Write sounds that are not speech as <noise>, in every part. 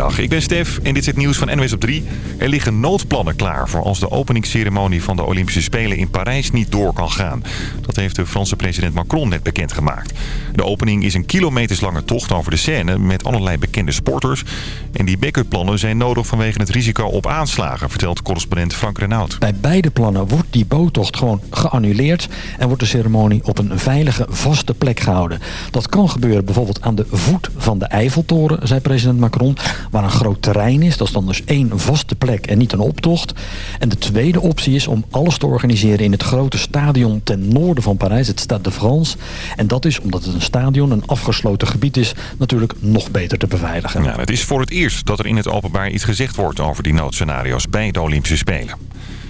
Goedemiddag, ik ben Stef en dit is het nieuws van NWS op 3. Er liggen noodplannen klaar voor als de openingsceremonie van de Olympische Spelen in Parijs niet door kan gaan. Dat heeft de Franse president Macron net bekendgemaakt. De opening is een kilometerslange tocht over de Seine met allerlei bekende sporters. En die backupplannen zijn nodig vanwege het risico op aanslagen, vertelt correspondent Frank Renaud. Bij beide plannen wordt die boottocht gewoon geannuleerd en wordt de ceremonie op een veilige, vaste plek gehouden. Dat kan gebeuren bijvoorbeeld aan de voet van de Eiffeltoren, zei president Macron, waar een groot terrein is. Dat is dan dus één vaste plek en niet een optocht. En de tweede optie is om alles te organiseren in het grote stadion ten noorden van Parijs, het Stade de France. En dat is, omdat het een stadion, een afgesloten gebied is, natuurlijk nog beter te beveiligen. Ja, het is voor het eerst dat er in het openbaar iets gezegd wordt over die noodscenario's bij de Olympische Spelen.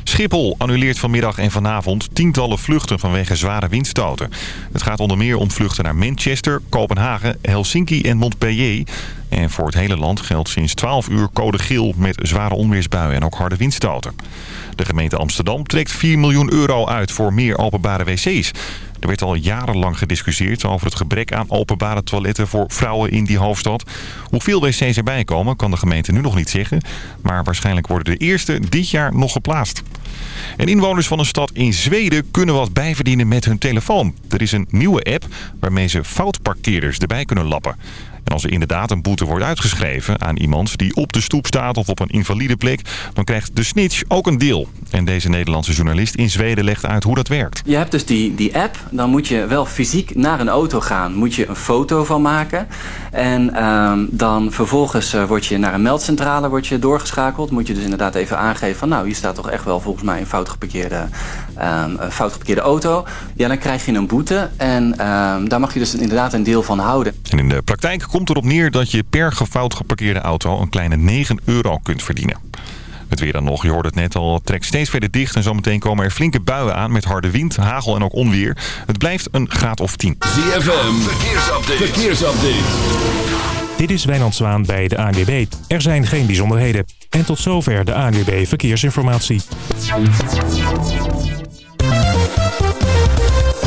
Schiphol annuleert vanmiddag en vanavond tientallen vluchten vanwege zware windstoten. Het gaat onder meer om vluchten naar Manchester, Kopenhagen, Helsinki en Montpellier. En voor het hele land geldt sinds 12 uur code geel met zware onweersbuien en ook harde windstoten. De gemeente Amsterdam trekt 4 miljoen euro uit voor meer openbare wc's. Er werd al jarenlang gediscussieerd over het gebrek aan openbare toiletten voor vrouwen in die hoofdstad. Hoeveel wc's erbij komen kan de gemeente nu nog niet zeggen. Maar waarschijnlijk worden de eerste dit jaar nog geplaatst. En inwoners van een stad in Zweden kunnen wat bijverdienen met hun telefoon. Er is een nieuwe app waarmee ze foutparkeerders erbij kunnen lappen. En als er inderdaad een boete wordt uitgeschreven aan iemand die op de stoep staat of op een invalide plek, dan krijgt de snitch ook een deel. En deze Nederlandse journalist in Zweden legt uit hoe dat werkt. Je hebt dus die, die app, dan moet je wel fysiek naar een auto gaan, moet je een foto van maken. En ehm, dan vervolgens uh, word je naar een meldcentrale wordt je doorgeschakeld. Moet je dus inderdaad even aangeven van nou, hier staat toch echt wel volgens mij een fout geparkeerde, um, een fout geparkeerde auto. Ja, dan krijg je een boete en um, daar mag je dus inderdaad een deel van houden. En in de praktijk komt erop neer dat je per gefout geparkeerde auto een kleine 9 euro kunt verdienen. Het weer dan nog, je hoort het net al, trekt steeds verder dicht en zometeen komen er flinke buien aan met harde wind, hagel en ook onweer. Het blijft een graad of 10. ZFM, verkeersupdate. verkeersupdate. Dit is Wijnand Zwaan bij de ANWB. Er zijn geen bijzonderheden. En tot zover de ANWB Verkeersinformatie.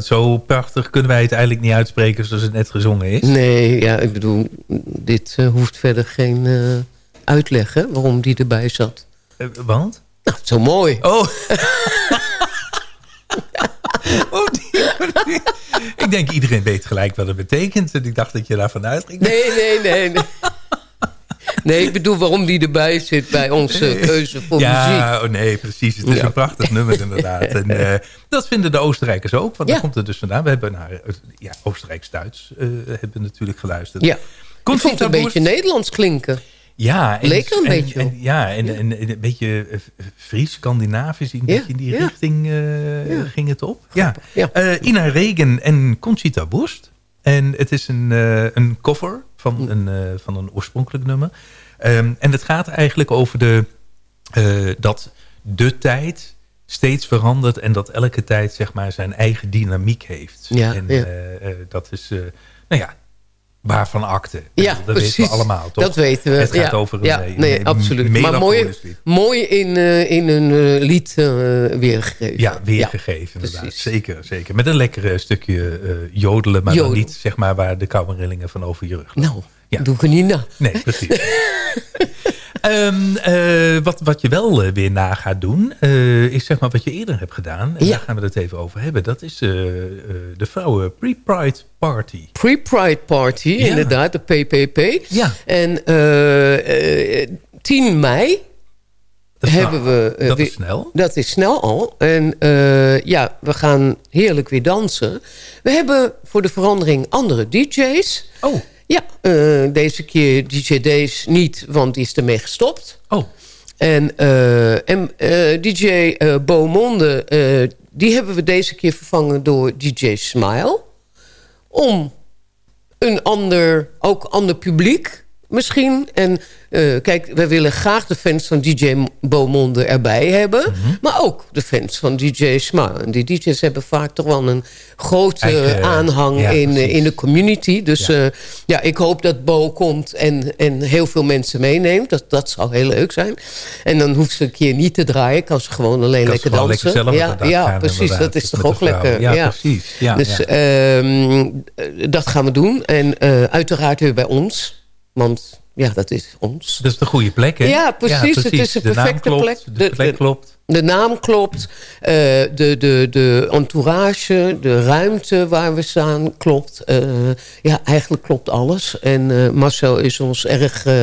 Ja, zo prachtig kunnen wij het eigenlijk niet uitspreken zoals het net gezongen is. Nee, ja, ik bedoel, dit eh, hoeft verder geen eh, uitleg, hè, waarom die erbij zat. Eh, want? Nou, zo mooi. Oh. <laughs> Oh, die- die- ik denk iedereen weet gelijk wat het betekent. En ik dacht dat je daarvan uitging. Nee, nee, nee. Nee, nee ik bedoel waarom die erbij zit bij onze keuze voor muziek. ja, oh nee, precies. Het is Ja. een prachtig nummer inderdaad. <laughs> En eh, dat vinden de Oostenrijkers ook. Want Ja. daar komt het dus vandaan. We hebben naar eh, ja, Oostenrijks-Duits eh, hebben natuurlijk geluisterd. Ja. Komt het een beetje Nederlands klinken. Ja, en, Leek een en- beetje en- ja, en, en, en een beetje eh, Fries, Scandinavisch, een beetje in die richting ging het op. Ja. Ja. Ina Regen en Conchita Wurst. En het is een, een cover van een, eh, van een oorspronkelijk nummer. Ehm, en het gaat eigenlijk over de, eh, dat de tijd steeds verandert en dat elke tijd zeg maar zijn eigen dynamiek heeft. Ja, en ja. eh, dat is, nou ja, waarvan akte. Ja, dat precies. weten we allemaal, toch? Dat weten we. Het gaat ja. over een, ja, eh, nee, een absoluut. Maar mooi, mooi in, eh, in een eh, lied weergegeven. Ja, weergegeven inderdaad. Zeker, zeker. Met een lekker stukje jodelen, maar dan niet zeg maar waar de koude rillingen van over je rug. Nou, doe ik er niet na. Nee, precies. <laughs> Ehm, eh, wat, wat je wel eh, weer na gaat doen, eh, is zeg maar wat je eerder hebt gedaan. En Ja. daar gaan we het even over hebben. Dat is de vrouwen Pre-Pride Party. Pre-Pride Party, Ja. inderdaad, de PPP. Ja. En eh, eh, 10 mei is hebben we... dat is snel. Dat is snel al. En ja, we gaan heerlijk weer dansen. We hebben voor de verandering andere DJ's. Oh. Ja, eh, deze keer DJ Days niet, want die is ermee gestopt. Oh. En, eh, en eh, DJ Beaumonde, die hebben we deze keer vervangen door DJ Smile. Om een ander, ook ander publiek misschien. En eh, kijk, wij willen graag de fans van DJ Beaumonde erbij hebben. Mhm. Maar ook de fans van DJ Smile. En die DJ's hebben vaak toch wel een grote Eigen- aanhang ja, in, eh, precies. in de community. Dus ja, ja ik hoop dat Bo komt en, en heel veel mensen meeneemt. Dat, dat zou heel leuk zijn. En dan hoeft ze een keer niet te draaien. Kan ze gewoon alleen Kan lekker dansen. lekker ja, precies. inderdaad, Dat is toch ook lekker. Ja, precies. Ja, dus ehm, dat gaan we doen. En eh, uiteraard weer bij ons. Want ja, dat is ons. Dat is de goede plek, hè? Ja, precies. Het is een De perfecte klopt, plek. De plek klopt. De naam klopt. eh, de, de, de entourage, de ruimte waar we staan klopt. Eh, ja, eigenlijk klopt alles. En eh, Marcel is ons erg eh,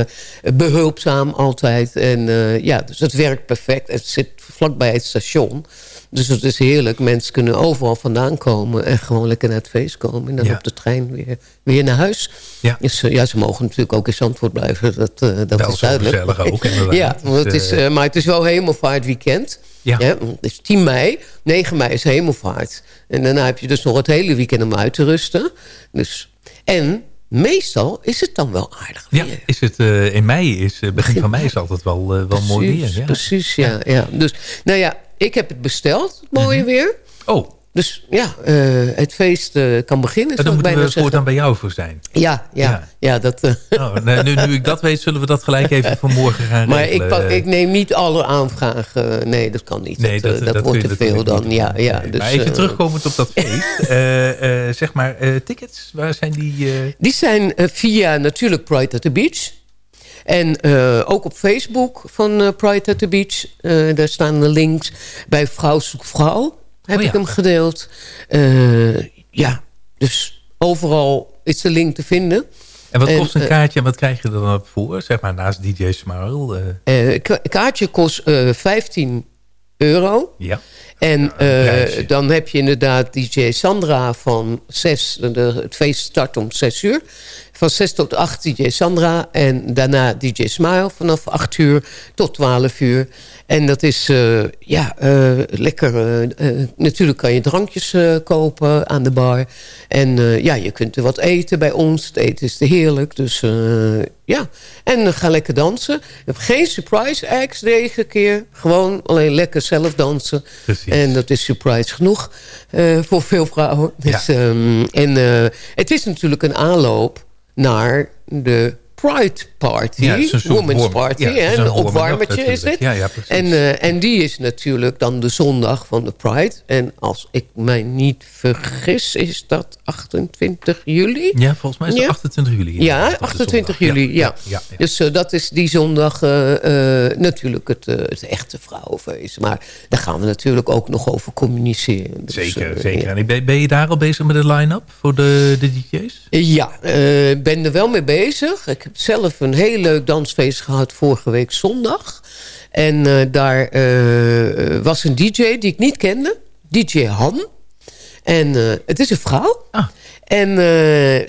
behulpzaam altijd. En ja, dus het werkt perfect. Het zit vlakbij het station. Dus het is heerlijk. Mensen kunnen overal vandaan komen en gewoon lekker naar het feest komen. En dan Ja. op de trein weer, weer naar huis. Ja. Dus, eh, ja, ze mogen natuurlijk ook in Zandvoort blijven. Dat, eh, dat Wel is duidelijk. gezellig ook, <laughs> inderdaad. ja, want het is, eh, maar het is wel hemelvaartweekend. Ja. Ja, het is 10 mei. 9 mei is hemelvaart. En daarna heb je dus nog het hele weekend om uit te rusten. Dus, en meestal is het dan wel aardig Ja, is het, in mei is, begin van mei is <laughs> altijd wel, wel mooi weer. Precies, Ja. Precies, ja, ja. Dus, nou ja, ik heb het besteld, het mooie weer. Oh. Dus ja, uh, het feest uh, kan beginnen. En dan moeten we voortaan bij jou voor zijn. Ja, ja, ja. ja dat, uh... nee, nu, nu ik dat weet, zullen we dat gelijk even <laughs> vanmorgen gaan maar regelen. Maar ik, ik, neem niet alle aanvragen. Nee, dat kan niet. Nee, dat, dat, dat wordt te veel dan. Ja, ja, nee, dus, maar even terugkomend op dat <laughs> feest. zeg maar, tickets, waar zijn die? Die zijn via natuurlijk Pride at the Beach. En uh, ook op Facebook van uh, Pride at the Beach. Uh, daar staan de links bij Vrouw Zoek Vrouw. Heb oh, ja. ik hem gedeeld. ja, dus overal is de link te vinden. En wat kost een kaartje en wat krijg je er dan voor? Zeg maar naast DJ Smile. Een kaartje kost 15 euro. Ja. En uh, dan heb je inderdaad DJ Sandra van 6. De, het feest start om 6 uur. Van 6 tot 8 DJ Sandra. En daarna DJ Smile vanaf 8 uur tot 12 uur. En dat is uh, ja, uh, lekker. natuurlijk kan je drankjes kopen aan de bar. En ja, je kunt er wat eten bij ons. Het eten is te heerlijk. Dus ja, en ga lekker dansen. Geen surprise acts deze keer. Gewoon alleen lekker zelf dansen. Precies. En dat is surprise genoeg uh, voor veel vrouwen. Dus, ja. um, en uh, het is natuurlijk een aanloop naar de Pride Party, ja, Women's warm, Party. Ja, hè, een opwarmertje is dit. Ja, ja. En, uh, en die is natuurlijk dan de zondag van de Pride. En als ik mij niet vergis, is dat 28 juli? Ja, volgens mij is het ja? 28 juli. Ja, 28 juli, ja. ja. Dus uh, dat is die zondag uh, natuurlijk het, het, echte vrouwenfeest. Maar daar gaan we natuurlijk ook nog over communiceren. Dus, zeker, zeker. En ben, ben, je daar al bezig met de line-up voor de, de DJ's? Ja, ik ben er wel mee bezig. Ik heb zelf een heel leuk dansfeest gehad vorige week zondag. En uh, daar uh, was een DJ die ik niet kende. DJ Han. En uh, het is een vrouw. Ah. En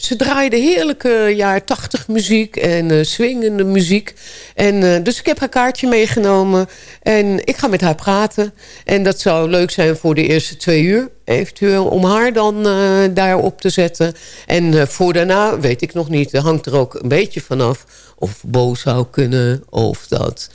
ze draaide heerlijke jaren tachtig muziek en swingende muziek. En, dus ik heb haar kaartje meegenomen. En ik ga met haar praten. En dat zou leuk zijn voor de eerste twee uur. Eventueel om haar dan uh, daarop te zetten. En uh, voor daarna weet ik nog niet. Hangt er ook een beetje vanaf of Bo zou kunnen. Of dat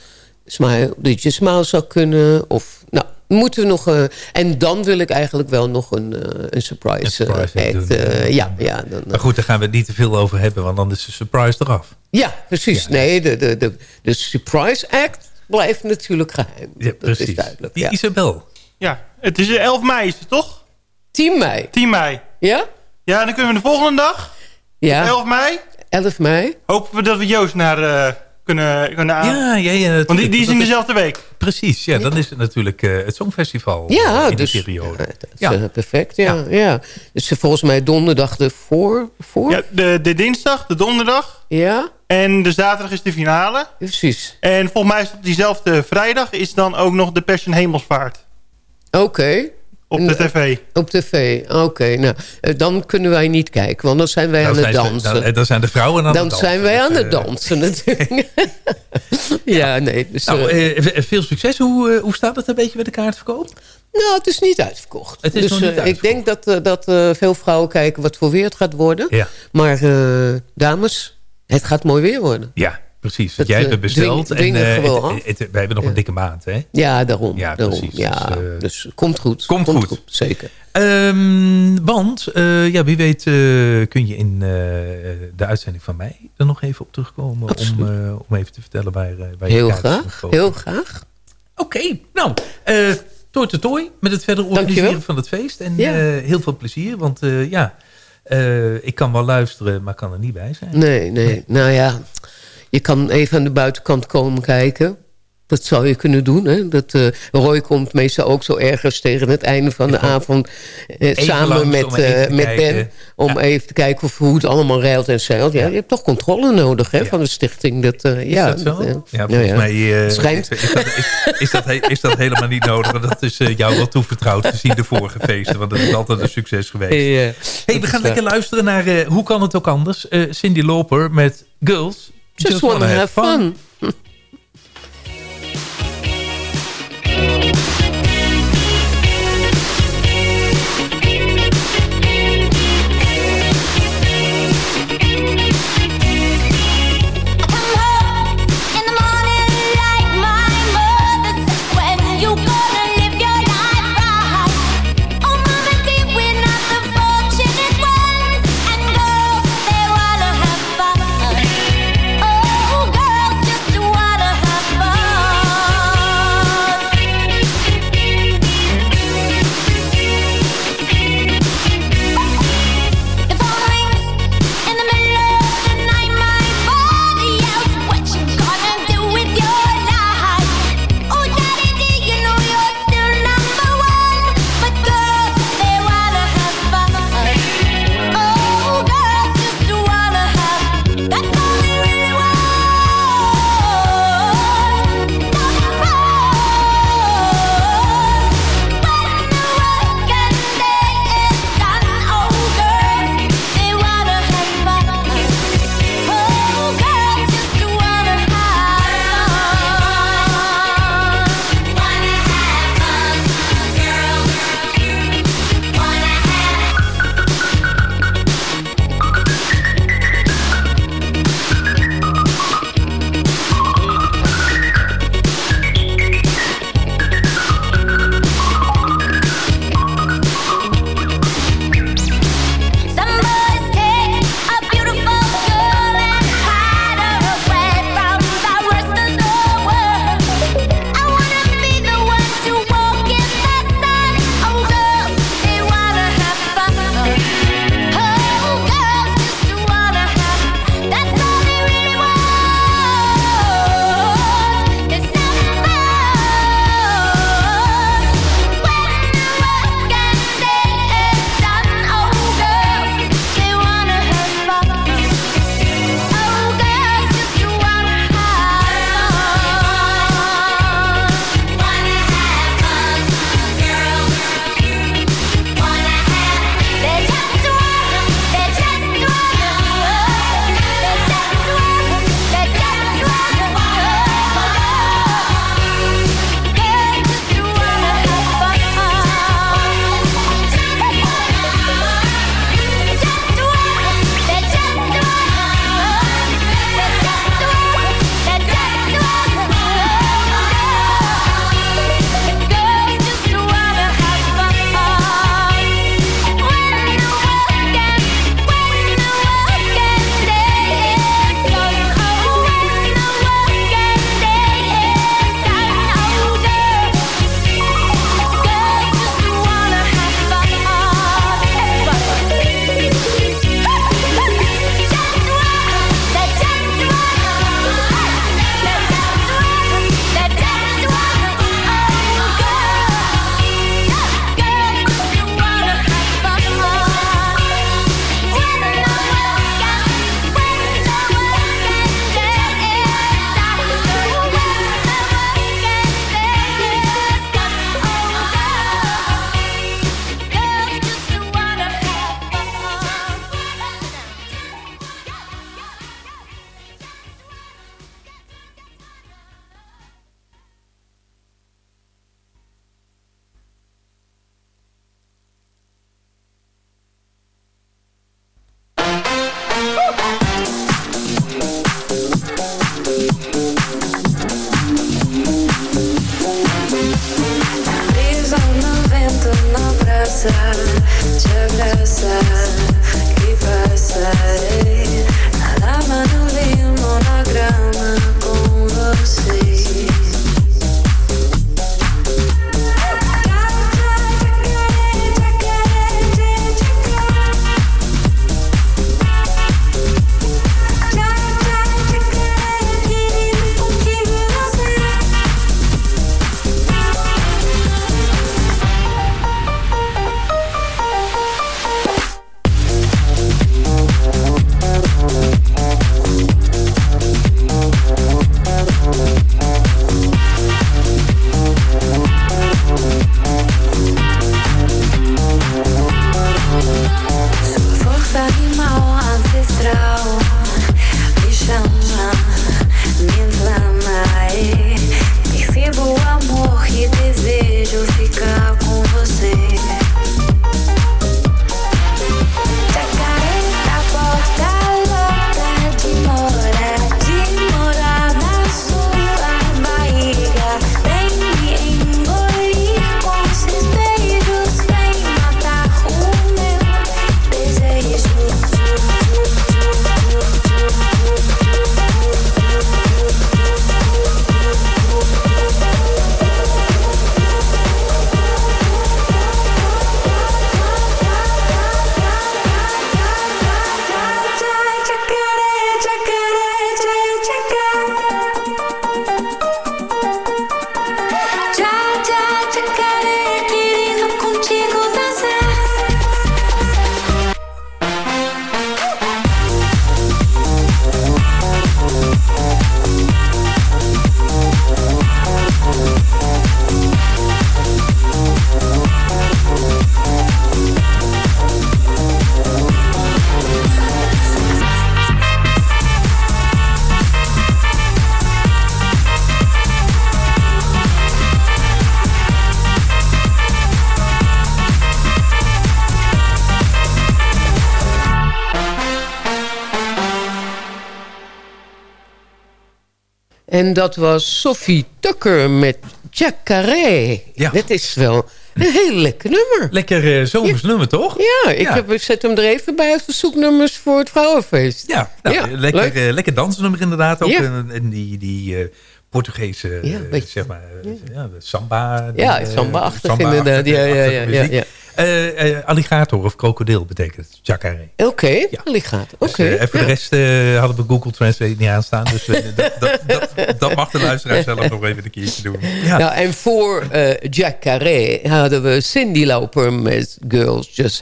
Smile, DJ Smile zou kunnen. Of, nou, moeten we nog... Uh, en dan wil ik eigenlijk wel nog een, een surprise, een surprise act. Doen, ja, ja, dan, maar goed, daar gaan we het niet te veel over hebben. Want dan is de surprise eraf. Ja, precies. Ja, nee, de, de, de, de surprise act blijft natuurlijk geheim. Ja, precies. Dat is duidelijk. Ja. Isabel. Ja, het is 11 mei, is het toch? 10 mei. 10 mei. Ja? Ja, dan kunnen we de volgende dag. Ja. 11 mei. 11 mei. Hopen we dat we Joost naar uh, kunnen, kunnen aan. Ja, ja, ja. Want die, die is in dezelfde week. Precies, ja. Dan is het natuurlijk uh, het Songfestival ja, in dus, die periode. Ja, dat is ja. Uh, perfect, ja. ja. ja. Dus volgens mij donderdag de voor... voor? Ja, de, de dinsdag, de donderdag. Ja. En de zaterdag is de finale. Precies. En volgens mij is op diezelfde vrijdag is dan ook nog de Passion Hemelsvaart. Oké. Okay. Op de tv. Op tv, oké. Okay. Nou, dan kunnen wij niet kijken, want dan zijn wij aan het dansen. Dan, dan, zijn de vrouwen aan dan het dansen. Dan zijn wij aan het dansen natuurlijk. <laughs> ja, nee. Dus, nou, veel succes. Hoe, hoe staat het een beetje met de kaartverkoop? Nou, het is niet uitverkocht. Het is dus nog niet uitverkocht. ik denk dat, dat veel vrouwen kijken wat voor weer het gaat worden. Ja. Maar dames, het gaat mooi weer worden. Ja, precies. Dat, jij hebt het besteld. Dwing, en, uh, gewoon, het, het, het, wij hebben nog een dikke maand, hè? Ja, daarom. Ja, daarom. precies. Ja, dus, uh, dus komt goed. Komt, komt goed. goed. Zeker. Um, want, uh, ja, wie weet kun je in de uitzending van mij er nog even op terugkomen. Om, om even te vertellen waar, waar Heel je graag. Heel graag. Oké, okay, nou... Tooi te tooi met het verder organiseren van het feest. En ja. heel veel plezier, want ja... Ik kan wel luisteren, maar kan er niet bij zijn. Nee, nee, nee. Nou ja, je kan even aan de buitenkant komen kijken. Dat zou je kunnen doen. Hè? Dat, uh, Roy komt meestal ook zo ergens tegen het einde van de avond... Uh, samen met, met Ben. Om ja. even te kijken of, hoe het allemaal rijlt en zeilt. Ja, ja. Je hebt toch controle nodig hè, ja. van de stichting. Dat, is ja, dat zo? Dat, ja, volgens mij schijnt. Is, is, dat, is, is, dat, is dat helemaal niet nodig. Want dat is jou wel toevertrouwd gezien de vorige feesten. Want dat is altijd een succes geweest. hey, we gaan lekker luisteren naar Hoe kan het ook anders? Cindy Loper met Girls Just, Just wanna, wanna have fun. fun. <laughs> En dat was Sophie Tucker met Jack Carré. Ja. Dat is wel een heel lekker nummer. Lekker uh, zomers nummer, toch? Ja, ik Heb, ik zet hem er even bij als verzoeknummers voor het vrouwenfeest. Ja, nou, ja lekker, uh, lekker dansnummer inderdaad. Ook en, en die... die uh, Portugese, zeg maar, ja. samba. Ja, samba-achtig samba inderdaad. Ja, ja, ja. Uh, uh, alligator of krokodil betekent het, Jacare. Oké, okay, ja. alligator. Oké. Okay, dus, uh, en voor de rest hadden we Google Translate niet aanstaan. Dus dat, dat, dat, dat, mag de luisteraar zelf nog even een keertje doen. Ja. Nou, en voor Jacare hadden we Cindy Lauper met Girls Just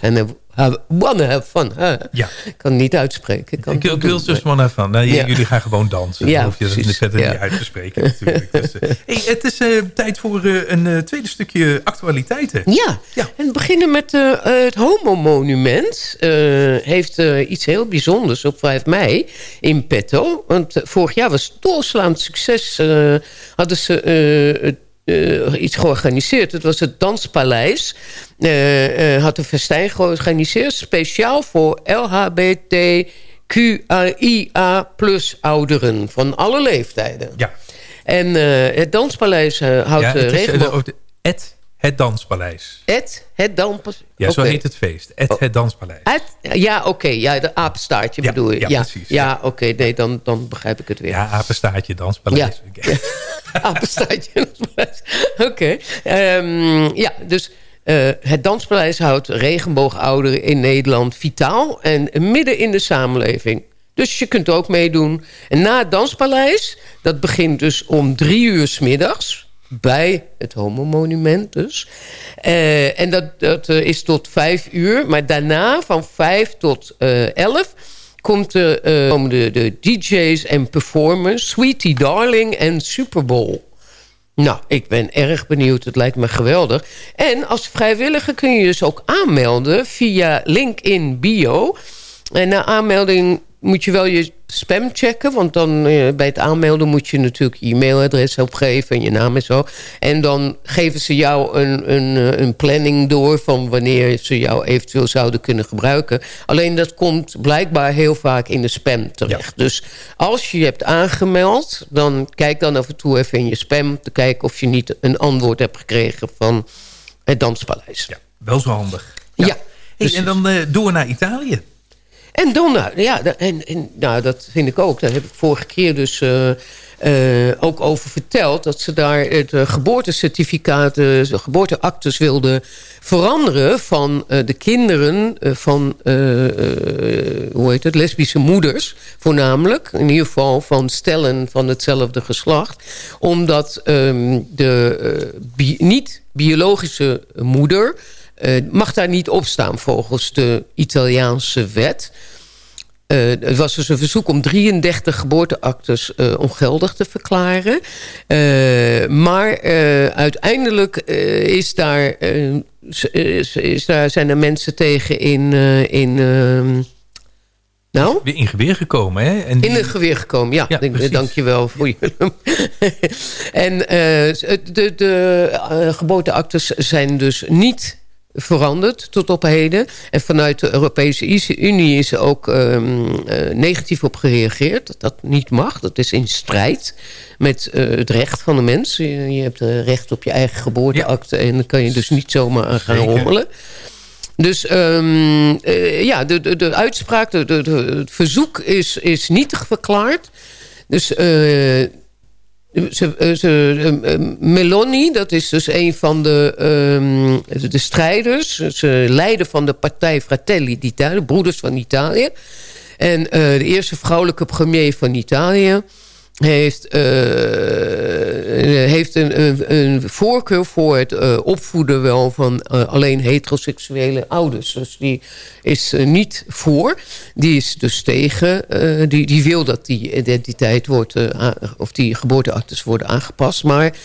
Have wanna have fun. Huh? Ja. Ik kan het niet uitspreken. Ik kan ik wil just wanna have fun. Nou, ja. Jullie gaan gewoon dansen. Ja, hoef je dat in de verder ja. niet uit te spreken natuurlijk. Dus, uh, <laughs> hey, het is uh, tijd voor uh, een tweede stukje actualiteiten. Ja, ja. en we beginnen met het Homo-monument. heeft iets heel bijzonders op 5 mei in petto. Want vorig jaar was doorslaand succes. hadden ze uh, iets georganiseerd. Het was het Danspaleis. Uh, uh, had een festijn georganiseerd. Speciaal voor LHBTQIA plus ouderen. Van alle leeftijden. Ja. En het Danspaleis houdt ja, regelmatig... Het het Danspaleis. Het, het Danspaleis. Ja, okay. zo heet het feest. Het, het Danspaleis. Het, ja, oké. Okay. Ja, de apenstaartje ja, bedoel je. Ja, ja precies. Ja, ja. oké. Okay. Nee, dan, dan begrijp ik het weer. Ja, apenstaartje, Danspaleis. Ja. <laughs> apenstaartje, Danspaleis. Oké. Um, ja, dus... Uh, het Danspaleis houdt regenboogouderen in Nederland vitaal... en midden in de samenleving. Dus je kunt ook meedoen. En na het Danspaleis, dat begint dus om drie uur s middags bij het Homo-monument dus. Uh, en dat, dat uh, is tot vijf uur. Maar daarna van vijf tot uh, elf komt de, komen de, de DJ's en performers... Sweetie Darling en Super Bowl. Nou, ik ben erg benieuwd. Het lijkt me geweldig. En als vrijwilliger kun je dus ook aanmelden via link in bio. En na aanmelding moet je wel je spam checken. Want dan uh, bij het aanmelden moet je natuurlijk je e-mailadres opgeven en je naam en zo. En dan geven ze jou een, een, een planning door van wanneer ze jou eventueel zouden kunnen gebruiken. Alleen dat komt blijkbaar heel vaak in de spam terecht. Ja. Dus als je je hebt aangemeld, dan kijk dan af en toe even in je spam te kijken of je niet een antwoord hebt gekregen van het Danspaleis. Ja, wel zo handig. Ja. ja. Hey, en dan uh, door naar Italië. En Donna, ja, en, en, nou, dat vind ik ook. Daar heb ik vorige keer dus uh, uh, ook over verteld... dat ze daar het uh, geboortecertificaat, de geboorteactes wilden veranderen... van de kinderen van, hoe heet het, lesbische moeders voornamelijk. In ieder geval van stellen van hetzelfde geslacht. Omdat um, de bi niet-biologische moeder... Uh, mag daar niet op staan volgens de Italiaanse wet. Uh, het was dus een verzoek om 33 geboorteactes uh, ongeldig te verklaren. maar uiteindelijk is daar, is, is daar, zijn er mensen tegen in... in ehm, nou? Weer in geweer gekomen, hè? En die... In het geweer gekomen, ja. dank je wel voor je. <laughs> en de, de geboorteactes zijn dus niet veranderd tot op heden. En vanuit de Europese Unie is er ook um, uh, negatief op gereageerd. Dat dat niet mag. Dat is in strijd met uh, het recht van de mens. Je, je hebt uh, recht op je eigen geboorteakte... Ja. en dan kan je dus niet zomaar aan gaan Zeker. rommelen. Dus um, ja, de, de, de uitspraak, de, de, het verzoek is, is nietig verklaard. Dus ze, ze, Meloni, dat is dus een van de, um, de strijders. Ze leiden van de partij Fratelli d'Italia, de Broeders van Italië. En uh, de eerste vrouwelijke premier van Italië heeft, uh, heeft een, een, voorkeur voor het uh, opvoeden wel van alleen heteroseksuele ouders. Dus die is niet voor. Die is dus tegen. die, die wil dat die identiteit wordt, of die geboorteactes worden aangepast. Maar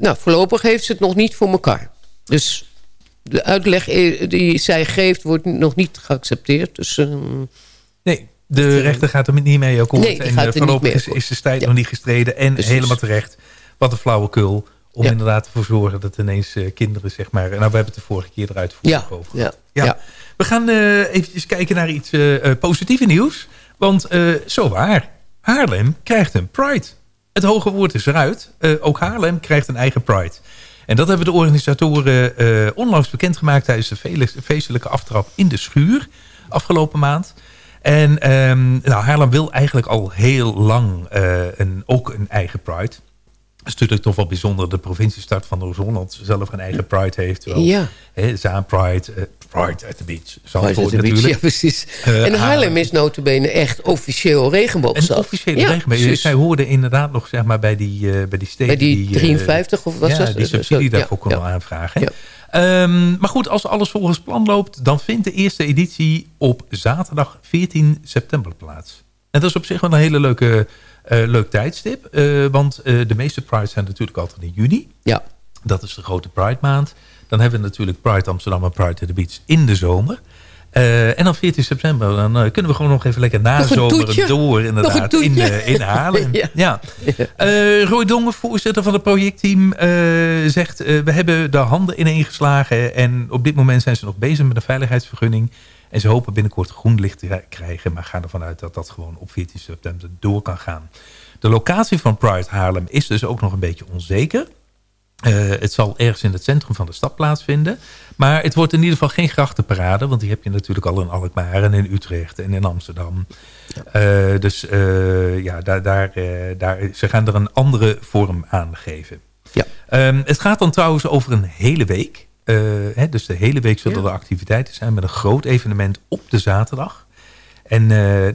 nou, voorlopig heeft ze het nog niet voor elkaar. Dus de uitleg die zij geeft wordt nog niet geaccepteerd. Dus... de rechter gaat er niet mee akkoord. Nee, en voorlopig is, is, de strijd ja. nog niet gestreden. En Precies. helemaal terecht. Wat een flauwekul. Om ja. inderdaad ervoor te zorgen dat ineens uh, kinderen, zeg maar... Nou, we hebben het de vorige keer eruit ja. over ja. ja. We gaan uh, eventjes kijken naar iets uh, positieve nieuws. Want zo waar, Haarlem krijgt een Pride. het hoge woord is eruit. ook Haarlem krijgt een eigen Pride. En dat hebben de organisatoren onlangs bekendgemaakt... tijdens de feestelijke aftrap in de schuur afgelopen maand. En um, nou, Haarlem wil eigenlijk al heel lang een, ook een eigen Pride is natuurlijk toch wel bijzonder. De provinciestad van Noord-Holland zelf een eigen Pride heeft. Wel, ja. Hè, Zaan Pride, uh, Pride at the Beach. Pride at the Beach, ja precies. Uh, <laughs> en Haarlem is notabene echt officieel regenboogstad. Een officiële ja, regenboog. Zij hoorden inderdaad nog zeg maar, bij, die, uh, bij die steden. Bij die 53 of was ja, dat? die subsidie daarvoor konden aanvragen. Um, maar goed, als alles volgens plan loopt... dan vindt de eerste editie op zaterdag 14 september plaats. En dat is op zich wel een hele leuke uh, leuk tijdstip. Want de meeste Prides zijn natuurlijk altijd in juni. Ja. Dat is de grote Pride maand. Dan hebben we natuurlijk Pride Amsterdam en Pride at the Beach in de zomer. en dan 14 september, dan kunnen we gewoon nog even lekker nazomeren door inderdaad in, in Haarlem. <laughs> ja. ja. Roy Dongen, voorzitter van het projectteam, zegt... we hebben de handen ineengeslagen en op dit moment zijn ze nog bezig met een veiligheidsvergunning... En ze hopen binnenkort groen licht te krijgen... maar gaan ervan uit dat dat gewoon op 14 september door kan gaan. De locatie van Pride Haarlem is dus ook nog een beetje onzeker. Uh, het zal ergens in het centrum van de stad plaatsvinden. Maar het wordt in ieder geval geen grachtenparade... want die heb je natuurlijk al in Alkmaar en in Utrecht en in Amsterdam. Ja. Uh, dus uh, ja, daar, daar, daar, ze gaan er een andere vorm aan geven. Ja. Um, het gaat dan trouwens over een hele week... Hè, dus de hele week zullen er activiteiten zijn met een groot evenement op de zaterdag. En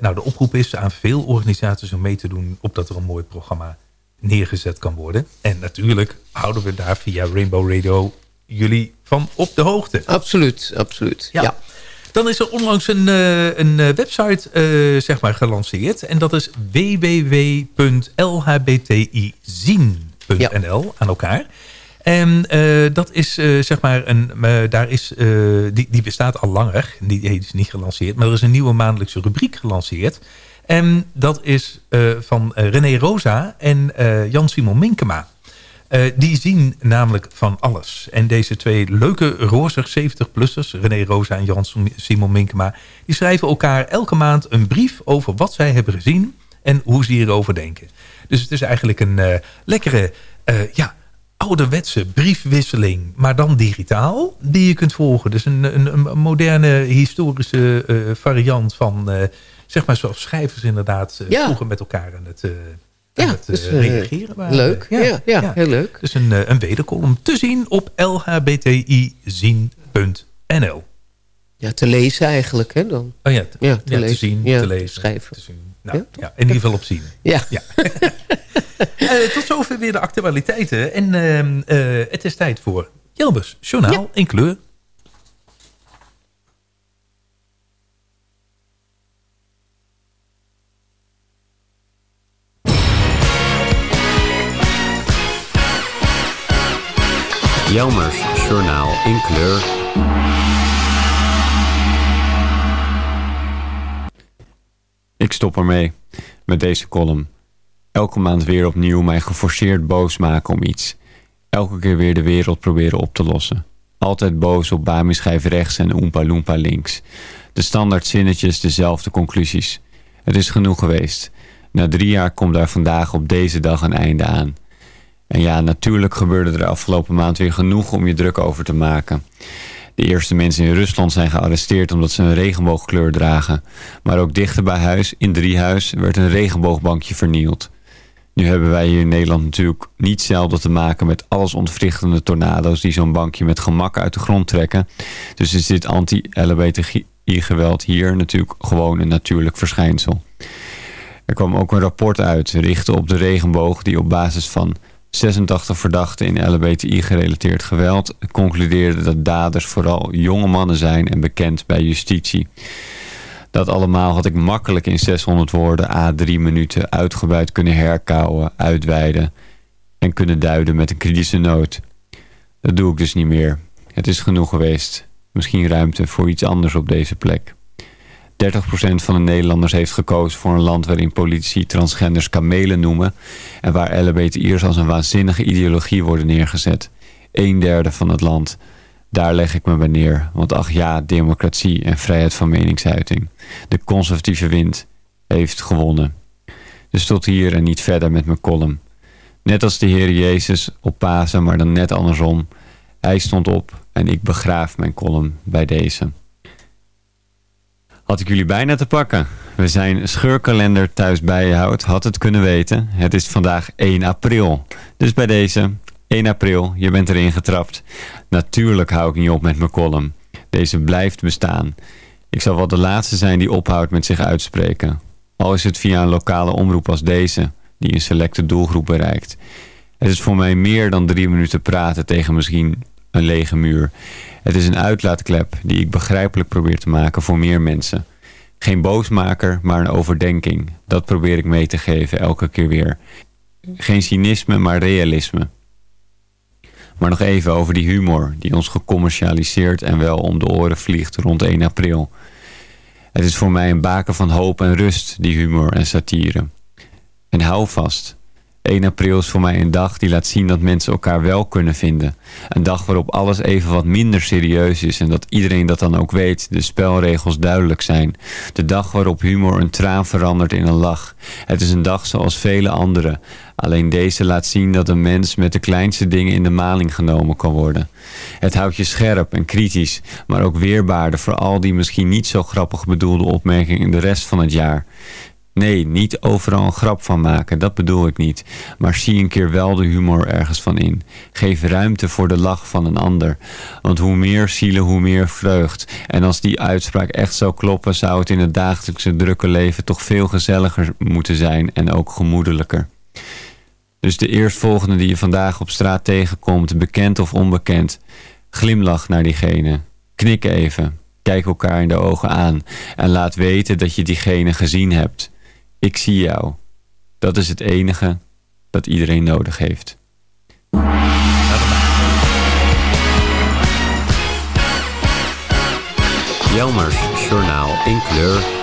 nou, de oproep is aan veel organisaties om mee te doen... opdat er een mooi programma neergezet kan worden. En natuurlijk houden we daar via Rainbow Radio jullie van op de hoogte. Absoluut, absoluut. Ja. ja. Dan is er onlangs een, uh, een website uh, zeg maar gelanceerd. En dat is www.lhbtizien.nl ja. aan elkaar. En uh, dat is uh, zeg maar een, uh, daar is, die, die bestaat al langer. Die, die is niet gelanceerd, maar er is een nieuwe maandelijkse rubriek gelanceerd. En dat is van René Rosa en Jan-Simon Minkema. die zien namelijk van alles. En deze twee leuke rozig 70-plussers, René Rosa en Jan-Simon Minkema... die schrijven elkaar elke maand een brief over wat zij hebben gezien... en hoe ze hierover denken. Dus het is eigenlijk een lekkere... ja, ouderwetse briefwisseling, maar dan digitaal, die je kunt volgen. Dus een, een, een moderne historische variant van, zeg maar zoals schrijvers inderdaad uh, ja. vroeger met elkaar aan het, ja, het dus, reageren waren. Leuk, ja, ja, heel leuk. Dus een, een wederkolom te zien op lhbtizien.nl. Ja, te lezen eigenlijk, hè dan? Oh ja, te, ja, te, lezen. te zien, te lezen. Schrijven. Te zien. Nou, ja? in ieder geval op zien. Ja. ja. uh, <laughs> tot zover weer de actualiteiten. En uh, uh, het is tijd voor Jelbus Journaal in kleur. Jelmers Journaal in kleur. Ik stop ermee met deze column. Elke maand weer opnieuw mij geforceerd boos maken om iets. Elke keer weer de wereld proberen op te lossen. Altijd boos op Bami-schijf rechts en Oompa Loompa links. De standaard zinnetjes, dezelfde conclusies. Het is genoeg geweest. Na drie jaar komt daar vandaag op deze dag een einde aan. En ja, natuurlijk gebeurde er afgelopen maand weer genoeg om je druk over te maken. De eerste mensen in Rusland zijn gearresteerd omdat ze een regenboogkleur dragen. Maar ook dichter bij huis, in Driehuis, werd een regenboogbankje vernield. Nu hebben wij hier in Nederland natuurlijk niet zelden te maken met alles ontwrichtende tornado's die zo'n bankje met gemak uit de grond trekken. Dus is dit anti-LBTI-geweld hier natuurlijk gewoon een natuurlijk verschijnsel. Er kwam ook een rapport uit, richten op de regenboog, die op basis van 86 verdachten in LBTI-gerelateerd geweld concludeerde dat daders vooral jonge mannen zijn en bekend bij justitie. Dat allemaal had ik makkelijk in 600 woorden a 3 minuten uitgebreid kunnen herkauwen, uitweiden en kunnen duiden met een kritische noot. Dat doe ik dus niet meer. Het is genoeg geweest. Misschien ruimte voor iets anders op deze plek. 30% van de Nederlanders heeft gekozen voor een land waarin politici transgenders kamelen noemen en waar LBTI'ers als een waanzinnige ideologie worden neergezet. Een derde van het land. Daar leg ik me bij neer, want ach ja, democratie en vrijheid van meningsuiting. De conservatieve wind heeft gewonnen. Dus tot hier en niet verder met mijn column. Net als de Heer Jezus op Pasen, maar dan net andersom. Hij stond op en ik begraaf mijn column bij deze. Had ik jullie bijna te pakken. We zijn scheurkalender thuis bijgehoud. Had het kunnen weten. Het is vandaag 1 april. Dus bij deze 1 april, je bent erin getrapt. Natuurlijk hou ik niet op met mijn column. Deze blijft bestaan. Ik zal wel de laatste zijn die ophoudt met zich uitspreken. Al is het via een lokale omroep als deze, die een selecte doelgroep bereikt. Het is voor mij meer dan drie minuten praten tegen misschien een lege muur. Het is een uitlaatklep die ik begrijpelijk probeer te maken voor meer mensen. Geen boosmaker, maar een overdenking. Dat probeer ik mee te geven elke keer weer. Geen cynisme, maar realisme. Maar nog even over die humor die ons gecommercialiseerd en wel om de oren vliegt rond 1 april. Het is voor mij een baken van hoop en rust, die humor en satire. En hou vast. 1 april is voor mij een dag die laat zien dat mensen elkaar wel kunnen vinden. Een dag waarop alles even wat minder serieus is en dat iedereen dat dan ook weet, de spelregels duidelijk zijn. De dag waarop humor een traan verandert in een lach. Het is een dag zoals vele andere. Alleen deze laat zien dat een mens met de kleinste dingen in de maling genomen kan worden. Het houdt je scherp en kritisch, maar ook weerbaarder voor al die misschien niet zo grappig bedoelde opmerkingen de rest van het jaar. Nee, niet overal een grap van maken, dat bedoel ik niet. Maar zie een keer wel de humor ergens van in. Geef ruimte voor de lach van een ander. Want hoe meer zielen, hoe meer vreugd. En als die uitspraak echt zou kloppen, zou het in het dagelijkse drukke leven toch veel gezelliger moeten zijn en ook gemoedelijker. Dus de eerstvolgende die je vandaag op straat tegenkomt, bekend of onbekend, glimlach naar diegene. Knik even, kijk elkaar in de ogen aan en laat weten dat je diegene gezien hebt. Ik zie jou. Dat is het enige dat iedereen nodig heeft. Jelmers Journaal in kleur.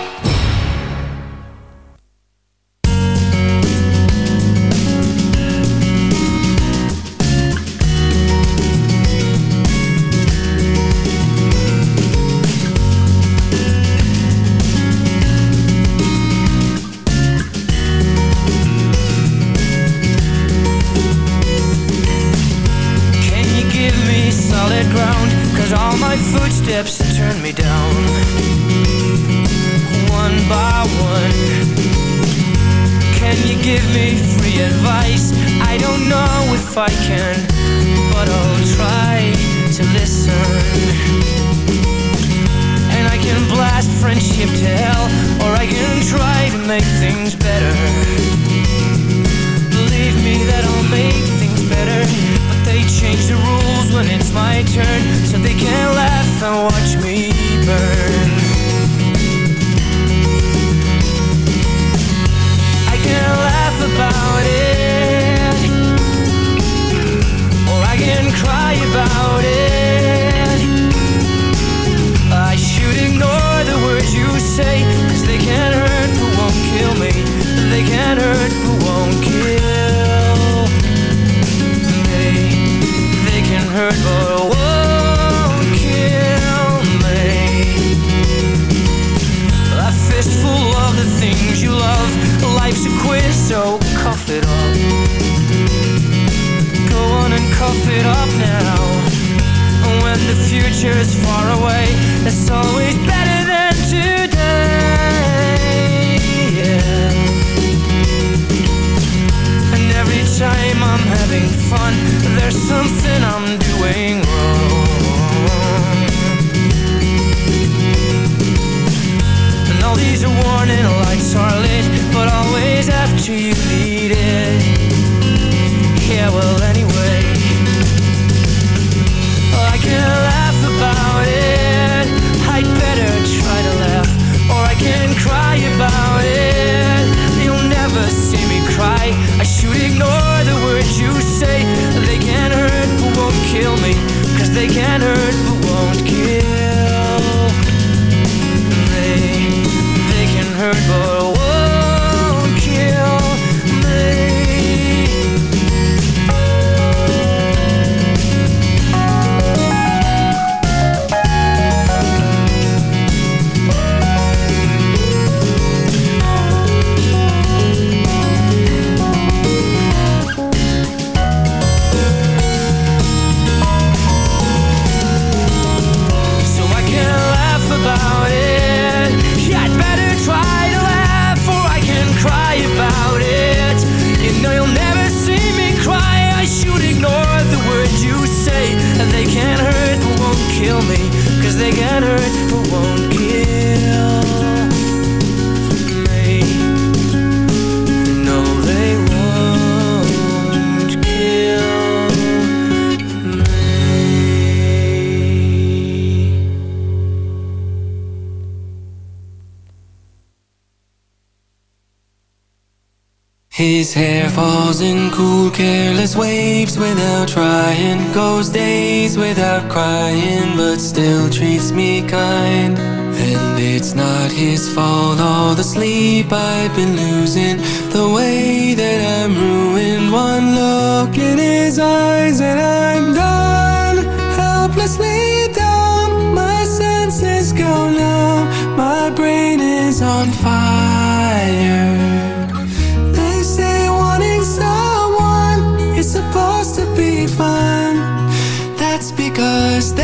Friendship to hell Or I can try to make things better. Believe me that I'll make things better But they change the rules when it's my turn So they can laugh and watch me burn. I can laugh about it Hurt but won't kill? Me They can hurt but won't kill me. A fistful of the things you love Life's a quiz so cough it up. Go on and cough it up now. When the future is far away It's always better fun. There's something I'm doing wrong. And all these warning lights are lit But always after you need it. Yeah, well anyway. I can laugh about it. I'd better try to laugh Or I can cry about it. You'll never see me cry. I should ignore the words you say They can hurt but won't kill me. Cause they can hurt but won't kill They, they can hurt but without trying. Goes days without crying, but still treats me kind. And it's not his fault, all the sleep I've been losing. The way that I'm ruined. One look in his eyes, and I'm done. Helplessly dumb, my senses go numb. My brain is on fire. Cause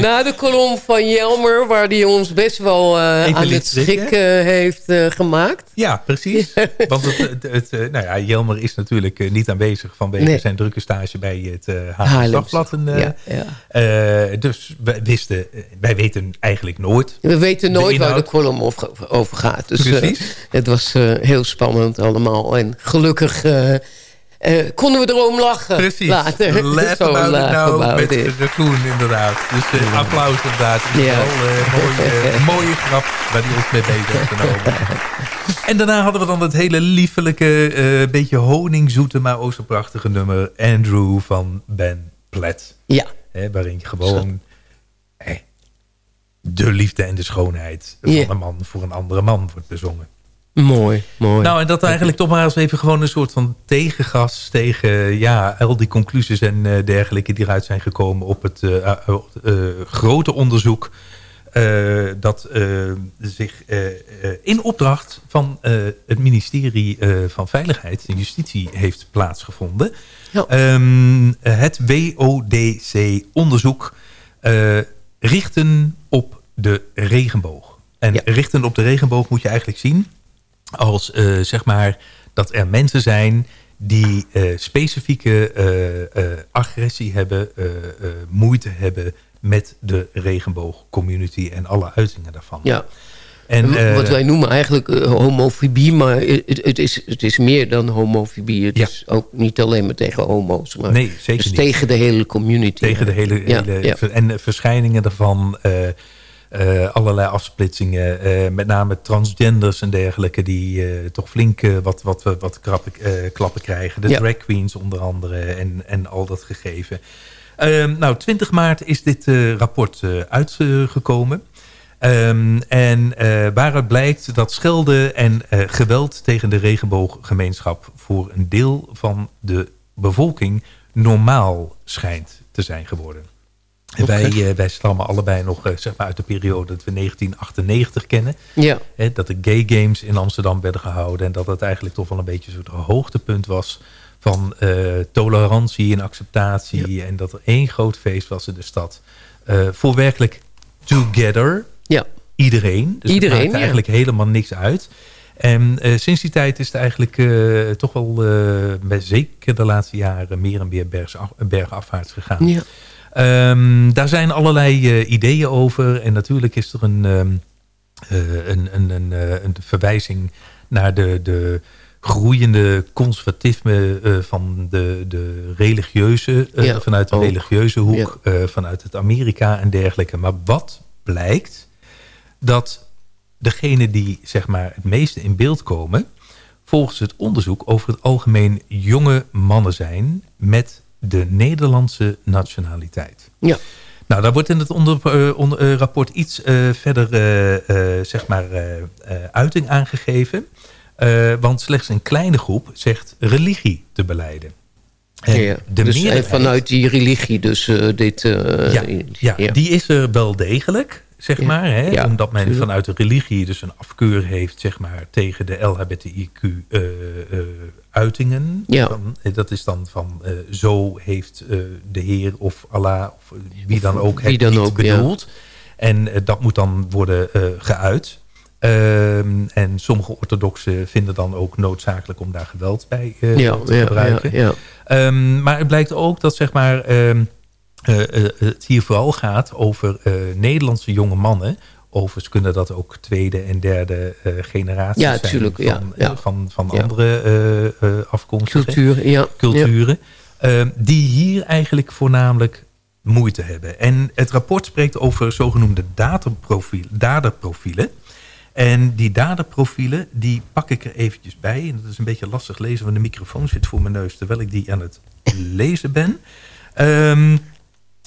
Nou, na de kolom van Jelmer, waar die ons best wel eh, Even aan het schrikken heeft eh, gemaakt. Ja, precies. <laughs> Want het, het, het, eh, nou ja, Jelmer is natuurlijk eh, niet aanwezig vanwege Nee. zijn drukke stage bij het uh, Haarlems. Haarlems Dagblad. En, eh, Ja, ja. eh, dus wij, wisten, eh, wij weten eigenlijk nooit. We weten de nooit waar de kolom over, over gaat. Dus eh, Precies. het was eh, heel spannend allemaal. En gelukkig eh, konden we erom lachen Precies. later. Laugh Zo about laugh about met it. Raccoon inderdaad. Dus eh, applaus inderdaad. Ja. Ja. mooie, eh, <laughs> mooie grap waar hij ons mee bezig heeft genomen. <laughs> En daarna hadden we dan het hele liefelijke, beetje honingzoete, maar ook zo prachtige nummer Andrew van Ben Platt. Ja. Hè, waarin gewoon hè, de liefde en de schoonheid van Ja. een man voor een andere man wordt bezongen. Mooi, mooi. Nou, en dat eigenlijk toch maar eens even gewoon een soort van tegengas tegen ja, al die conclusies en uh, dergelijke die eruit zijn gekomen op het uh, uh, grote onderzoek dat zich in opdracht van het ministerie van Veiligheid en Justitie heeft plaatsgevonden. Ja. Um, het WODC-onderzoek richten op de regenboog. En ja. richten op de regenboog moet je eigenlijk zien als uh, zeg maar dat er mensen zijn die uh, specifieke uh, agressie hebben, moeite hebben met de regenboogcommunity en alle uitingen daarvan. Ja. En, Wat wij noemen eigenlijk homofobie, maar het, het, is, het is meer dan homofobie. Het ja. is ook niet alleen maar tegen homo's, maar nee, zeker het is niet. tegen de hele community. Tegen de hele, ja, hele ja. en verschijningen daarvan... Uh, allerlei afsplitsingen. Uh, met name transgenders en dergelijke... die uh, toch flink wat, wat, wat krappen, klappen krijgen. De ja. drag queens onder andere en, en al dat gegeven. Ehm, nou, 20 maart is dit rapport uitgekomen. Um, en waaruit blijkt dat schelden en geweld tegen de regenbooggemeenschap... voor een deel van de bevolking normaal schijnt te zijn geworden. Okay. Wij, uh, wij stammen allebei nog uh, zeg maar uit de periode dat we 1998 kennen. Ja. Hè, dat de gay games in Amsterdam werden gehouden. En dat het eigenlijk toch wel een beetje een soort hoogtepunt was van uh, tolerantie en acceptatie. Ja. En dat er één groot feest was in de stad. voor werkelijk together. Ja. Iedereen. Dus Iedereen, maakt eigenlijk helemaal niks uit. En sinds die tijd is het eigenlijk toch wel, bij zeker de laatste jaren, meer en meer bergaf, bergafwaarts gegaan. Ja. Um, daar zijn allerlei uh, ideeën over. En natuurlijk is er een, um, uh, een, een, een, een, verwijzing naar de, de groeiende conservatisme uh, van de, de religieuze, ja, vanuit de ook. religieuze hoek, ja. vanuit het Amerika en dergelijke. Maar wat blijkt? Dat degene die zeg maar, het meeste in beeld komen, volgens het onderzoek over het algemeen jonge mannen zijn met de Nederlandse nationaliteit. Ja. Nou, daar wordt in het onder, uh, onder, uh, rapport iets uh, verder zeg maar, uiting aangegeven. want slechts een kleine groep zegt religie te beleiden. En ja, de dus vanuit die religie dus dit... Ja, ja, ja, die is er wel degelijk zeg Ja. maar. Hè? Ja, Omdat men tuurlijk. vanuit de religie dus een afkeur heeft zeg maar, tegen de LHBTIQ-uitingen. Ja. dat is dan van eh, zo heeft eh, de Heer of Allah of wie dan ook wie het dan ook, bedoeld. En eh, dat moet dan worden eh, geuit. Ehm, en sommige orthodoxen vinden dan ook noodzakelijk om daar geweld bij eh, te gebruiken. ja, ja. Ehm, maar het blijkt ook dat zeg maar, ehm, eh, eh, het hier vooral gaat over eh, Nederlandse jonge mannen. Overigens kunnen dat ook tweede en derde eh, generaties Ja, zijn tuurlijk, van, ja, eh, ja. van, van andere eh, eh, afkomsten. Cultuur. Culturen. Die hier eigenlijk voornamelijk moeite hebben. En het rapport spreekt over zogenoemde daderprofiel, daderprofielen. En die daderprofielen, die pak ik er eventjes bij. En dat is een beetje lastig lezen, want de microfoon zit voor mijn neus... terwijl ik die aan het lezen ben. Ehm,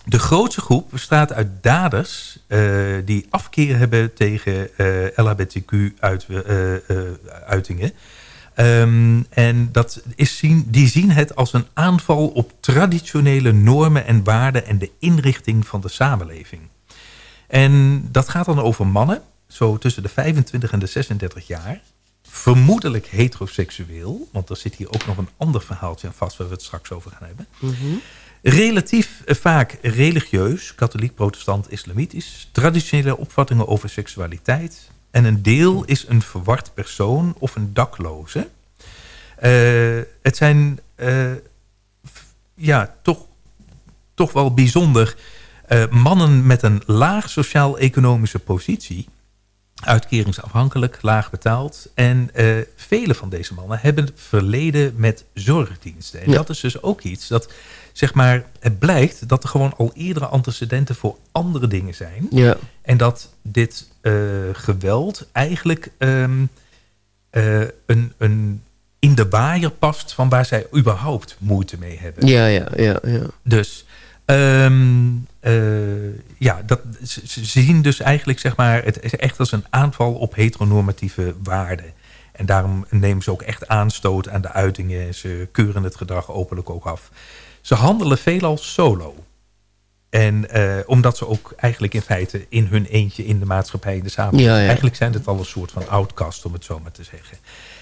de grootste groep bestaat uit daders... eh, die afkeer hebben tegen eh LHBTQ-uitingen. Ehm, en dat is zien, die zien het als een aanval op traditionele normen en waarden... en de inrichting van de samenleving. En dat gaat dan over mannen, zo tussen de 25 en de 36 jaar. Vermoedelijk heteroseksueel, want er zit hier ook nog een ander verhaaltje aan vast... waar we het straks over gaan hebben. Relatief eh, vaak religieus, katholiek, protestant, islamitisch. Traditionele opvattingen over seksualiteit. En een deel is een verward persoon of een dakloze. Eh, het zijn eh, ja, toch, toch wel bijzonder mannen met een laag sociaal-economische positie. Uitkeringsafhankelijk, laag betaald. En vele van deze mannen hebben verleden met zorgdiensten. En Ja. dat is dus ook iets dat, zeg maar, het blijkt dat er gewoon al eerdere antecedenten voor andere dingen zijn. Ja. En dat dit eh, geweld eigenlijk ehm, eh, een, een in de waaier past van waar zij überhaupt moeite mee hebben. Ja, ja, ja, ja. Dus ehm, eh, ja, dat, ze, ze zien dus eigenlijk zeg maar, het is echt als een aanval op heteronormatieve waarden. En daarom nemen ze ook echt aanstoot aan de uitingen. Ze keuren het gedrag openlijk ook af. Ze handelen veelal solo. En uh, omdat ze ook eigenlijk in feite in hun eentje in de maatschappij, in de samenleving... Ja, ja. Eigenlijk zijn het al een soort van outcast, om het zo maar te zeggen.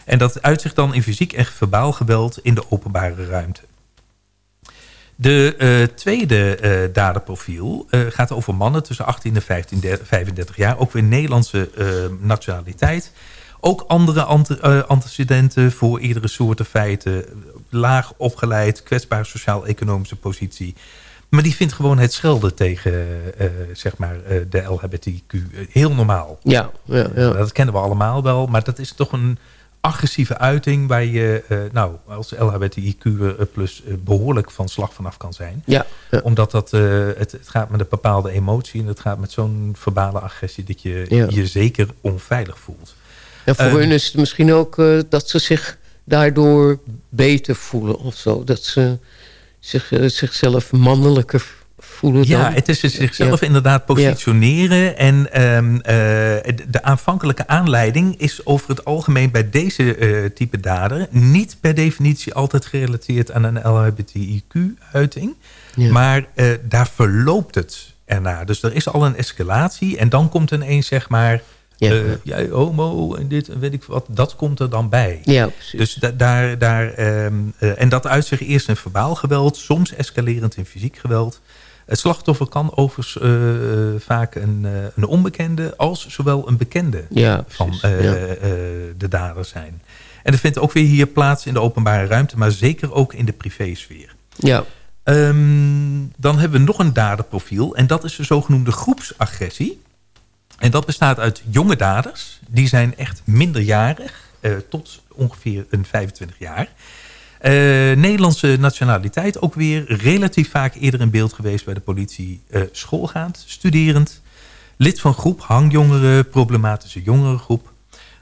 En dat uitzicht dan in fysiek en verbaal geweld in de openbare ruimte. De uh, tweede uh, daderprofiel uh, gaat over mannen tussen 18 en 15, 35 jaar. Ook weer Nederlandse nationaliteit. Ook andere ante, antecedenten voor iedere soorten feiten. Laag opgeleid, kwetsbare sociaal-economische positie. Maar die vindt gewoon het schelden tegen zeg maar, de LHBTQ heel normaal. Ja, ja, ja. Dat kennen we allemaal wel. Maar dat is toch een agressieve uiting waar je uh, nou, als LHBTIQ plus behoorlijk van slag vanaf kan zijn. Ja, ja. Omdat dat, het, het, gaat met een bepaalde emotie en het gaat met zo'n verbale agressie dat je je zeker onveilig voelt. En voor Ehm, hun is het misschien ook eh, dat ze zich daardoor beter voelen of zo. Dat ze zich, eh, zichzelf mannelijker voelen Ja, dan. het is zichzelf Ja. inderdaad positioneren. En ehm, eh, de aanvankelijke aanleiding is over het algemeen bij deze type dader... niet per definitie altijd gerelateerd aan een LHBTIQ-uiting. Ja. Maar daar verloopt het ernaar. Dus er is al een escalatie en dan komt ineens zeg maar... Ja, eh, jij homo en dit en weet ik wat. Dat komt er dan bij. Ja, precies. Dus da- daar, daar, ehm, eh, en dat uit zich eerst in verbaal geweld, soms escalerend in fysiek geweld. Het slachtoffer kan overigens eh, vaak een, een onbekende als zowel een bekende Ja, van ja. de dader zijn. En dat vindt ook weer hier plaats in de openbare ruimte, maar zeker ook in de privésfeer. Ja. Ehm, dan hebben we nog een daderprofiel en dat is de zogenoemde groepsagressie. En dat bestaat uit jonge daders. Die zijn echt minderjarig, eh, tot ongeveer een 25 jaar. Eh, Nederlandse nationaliteit ook weer relatief vaak eerder in beeld geweest bij de politie. eh, schoolgaand, studerend, lid van groep, hangjongeren, problematische jongerengroep.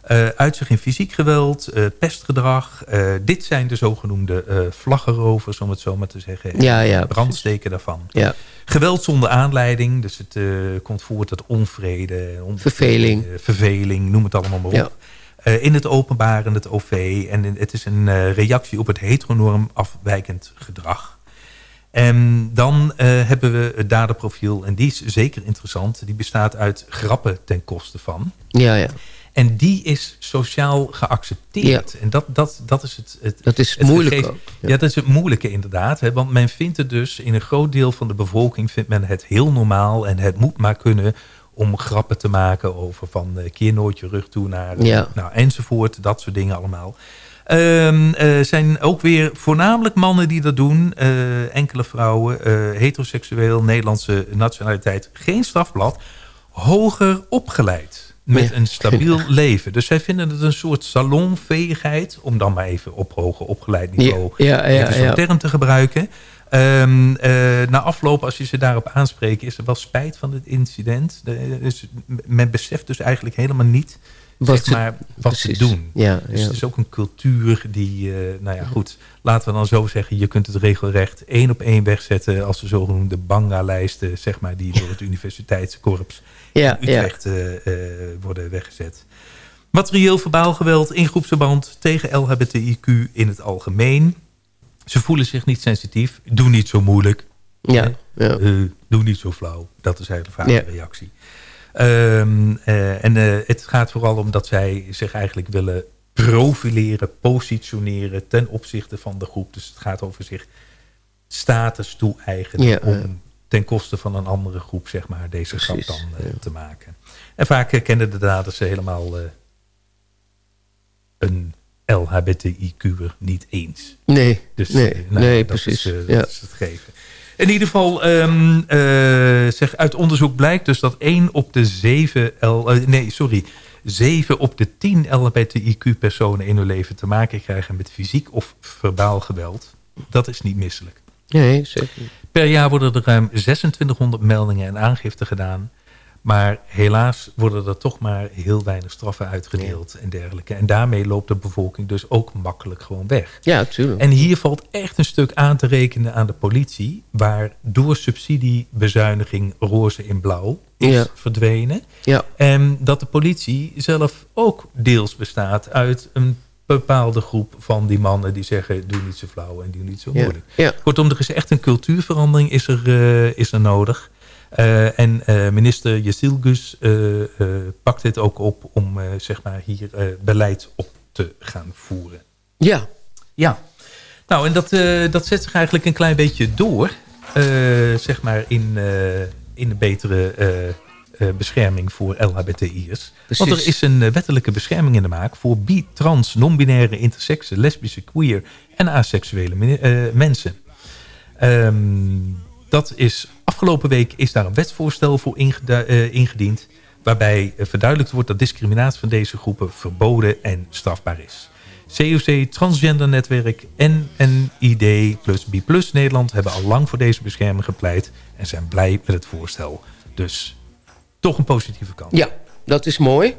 Eh uit zich in fysiek geweld, eh, pestgedrag. Eh, dit zijn de zogenoemde vlaggenrovers, om het zo maar te zeggen. Ja, ja, En Brandsteken daarvan. Ja. Geweld zonder aanleiding, dus het komt voort uit onvrede. on- Verveling. verveling, noem het allemaal maar op. Ja. In het openbaar, in het OV. En in- het is een reactie op het heteronorm afwijkend gedrag. En dan eh, hebben we het daderprofiel, en die is zeker interessant. Die bestaat uit grappen ten koste van. Ja, ja. En die is sociaal geaccepteerd. En dat, dat, dat is het, het Dat is het moeilijk gegeven. ook, Ja. ja. dat is het moeilijke inderdaad. Hè, want men vindt het dus, in een groot deel van de bevolking... vindt men het heel normaal en het moet maar kunnen... om grappen te maken over van... eh, keer nooit je rug toe naar... Ja. Nou, enzovoort, dat soort dingen allemaal. Ehm eh, zijn ook weer voornamelijk mannen die dat doen. eh, enkele vrouwen, eh, heteroseksueel, Nederlandse nationaliteit. Geen strafblad. Hoger opgeleid. Met een stabiel <laughs> leven. Dus zij vinden het een soort salonveegheid. Om dan maar even op hoger opgeleid niveau Ja, ja, ja, zo'n term te gebruiken. Ehm, eh, na afloop, als je ze daarop aanspreekt, is er wel spijt van het incident. De- dus men beseft dus eigenlijk helemaal niet Wat zeg ze- maar, wat precies. ze doen. Ja, dus ja. het is ook een cultuur die, eh, nou ja goed, laten we dan zo zeggen, je kunt het regelrecht één op één wegzetten als de zogenoemde banga-lijsten, zeg maar, die door het <laughs> universiteitskorps Ja, in Utrecht eh, eh, worden weggezet. Materieel verbaal geweld in groepsverband tegen LHBTIQ in het algemeen. Ze voelen zich niet sensitief. Doe niet zo moeilijk. Ja, ja. Eh, doe niet zo flauw. Dat is eigenlijk vaak Ja. de reactie. Ehm, eh, en het gaat vooral om dat zij zich eigenlijk willen profileren, positioneren ten opzichte van de groep. Dus het gaat over zich status toe-eigenen Ja, om ja. Ten koste van een andere groep zeg maar, deze grap Precies, dan eh, te maken. En vaak kennen de daders helemaal eh, een LHBTIQ'er niet eens. Nee, Dus, nee, eh, nou, nee, dat precies. Is, ja. dat is het geven. In ieder geval, ehm, eh, zeg, uit onderzoek blijkt dus dat 1 op de 7 L, nee, sorry, 7 op de 10 LHBTIQ-personen in hun leven te maken krijgen met fysiek of verbaal geweld. Dat is niet misselijk. Nee, zeker. Per jaar worden er ruim 2600 meldingen en aangiften gedaan. Maar helaas worden er toch maar heel weinig straffen uitgedeeld en dergelijke. En daarmee loopt de bevolking dus ook makkelijk gewoon weg. Ja, natuurlijk. En hier valt echt een stuk aan te rekenen aan de politie... waar door subsidiebezuiniging roze in blauw is Ja. verdwenen. Ja. En dat de politie zelf ook deels bestaat uit een bepaalde groep van die mannen... die zeggen, doe niet zo flauw en doe niet zo Ja. moeilijk. Ja. Kortom, er is echt een cultuurverandering is er, eh, is er nodig... Eh, en eh, minister Jezilgus eh, pakt dit ook op om zeg maar hier beleid op te gaan voeren. Ja. Ja. Nou, en dat, dat zet zich eigenlijk een klein beetje door. zeg maar in, in een betere bescherming voor LHBTI'ers. Want er is een eh, wettelijke bescherming in de maak... voor bi, trans, non-binaire, intersexe, lesbische, queer en asexuele meni- eh, mensen. Ehm, dat is, afgelopen week is daar een wetsvoorstel voor eh, ingediend... waarbij eh, verduidelijkt wordt dat discriminatie van deze groepen verboden en strafbaar is. COC, Transgender Netwerk en NID plus B plus Nederland hebben al lang voor deze bescherming gepleit... en zijn blij met het voorstel. Dus toch een positieve kant. Ja, dat is mooi.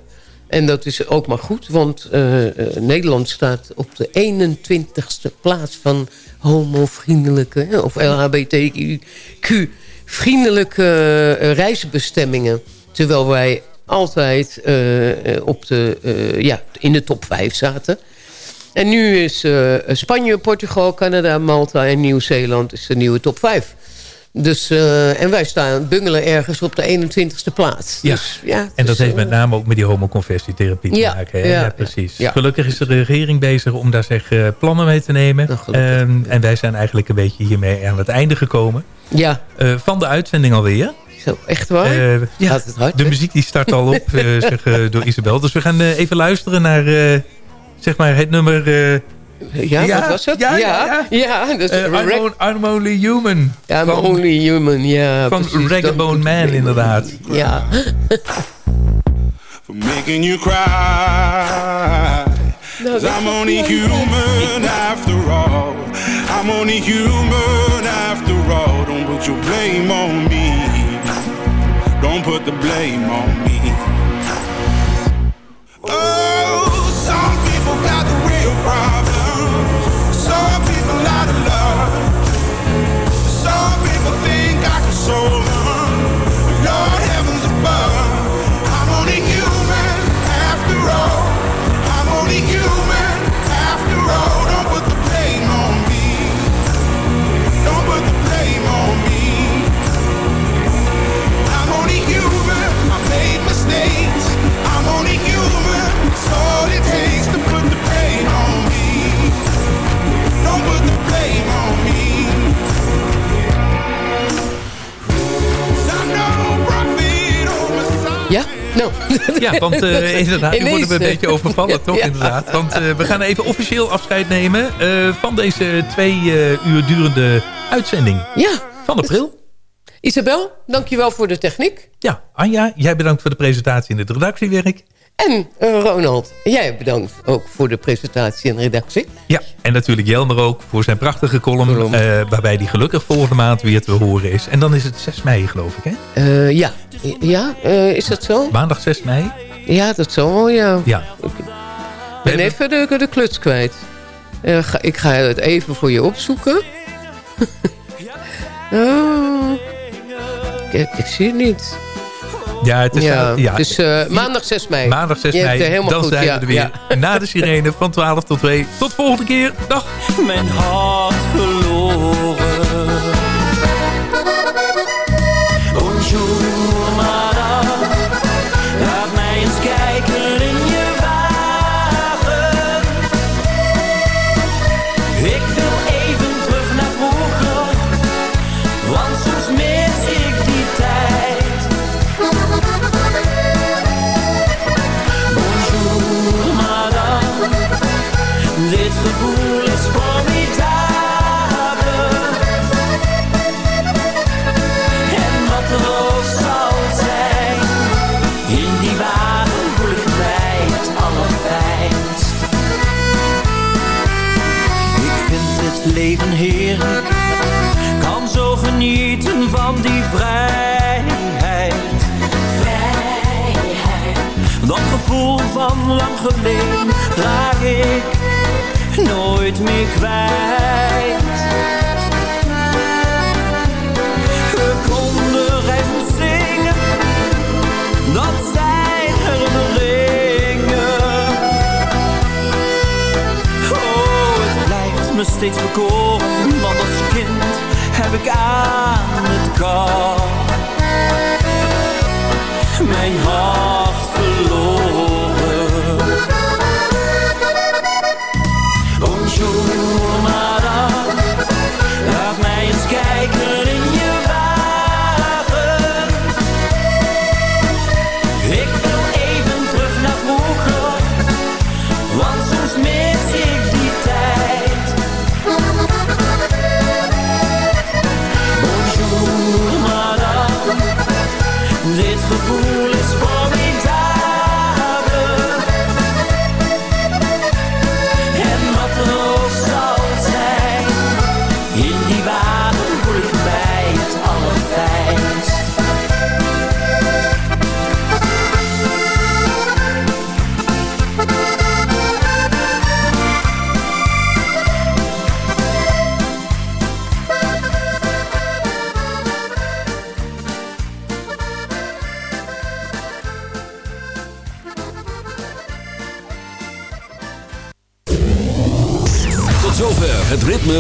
En dat is ook maar goed, want eh, eh, Nederland staat op de 21ste plaats van homovriendelijke of LHBTQ-vriendelijke eh, reisbestemmingen. Terwijl wij altijd op de, ja, in de top 5 zaten. En nu is Spanje, Portugal, Canada, Malta en Nieuw-Zeeland is de nieuwe top 5. Dus, eh, en wij staan bungelen ergens op de 21ste plaats. Ja, Dus, ja en dat is, heeft eh, met name ook met die homoconversietherapie te Ja, maken. Hè? ja, Ja, precies. Gelukkig is de regering bezig om daar zeg, eh, plannen mee te nemen. Ehm, en wij zijn eigenlijk een beetje hiermee aan het einde gekomen. Ja. Eh, van de uitzending alweer. Zo, echt waar? Eh, ja, Gaat het hard, de muziek die start al op <laughs> eh, zeg, eh, door Isabel. Dus we gaan eh, even luisteren naar eh, zeg maar het nummer... eh, Ja, wat was het? Ja, Ja, ja, ja, dat is Eh, I'm, on- I'm Only Human. Ja, I'm van, Only Human, ja. Van dat- Man inderdaad. Ja. <laughs> for making you cry. Cause I'm only human after all. I'm only human after all. Don't put your blame on me. Don't put the blame on me. Oh, <laughs> Ja, want eh, <laughs> inderdaad, Ineens, worden we een beetje overvallen, <laughs> toch? Ja. Inderdaad. Want eh, we gaan even officieel afscheid nemen eh, van deze twee uur durende uitzending Ja. van april. Isabel, dankjewel voor de techniek. Ja, Anja, jij bedankt voor de presentatie in het redactiewerk. En eh, Ronald, jij bedankt ook voor de presentatie en redactie. Ja, en natuurlijk Jelmer ook voor zijn prachtige column. eh, waarbij die gelukkig volgende maand weer te horen is. En dan is het 6 mei, geloof ik, hè? Eh, ja, ja is dat zo? Maandag 6 mei. Ja, dat zal wel, ja. Ja. Ik ben even de, de kluts kwijt. Ga, ik ga het even voor je opzoeken. <laughs> oh. Kijk, ik zie het niet. Ja, het is... Ja, ja, dus eh, maandag 6 mei. Maandag 6 Je hebt mei, helemaal dan goed, zijn ja, we er weer. ja. Na de sirene van 12 tot 2. Tot volgende keer. Dag. Mijn hart van die vrijheid. Dat gevoel van lang geleden raak ik nooit meer kwijt. We konden even zingen, dat zijn herinneringen. Oh, het blijft me steeds bekoren, want als kind heb ik aan het kar mijn hart verloren. Bonjour madame, laat mij eens kijken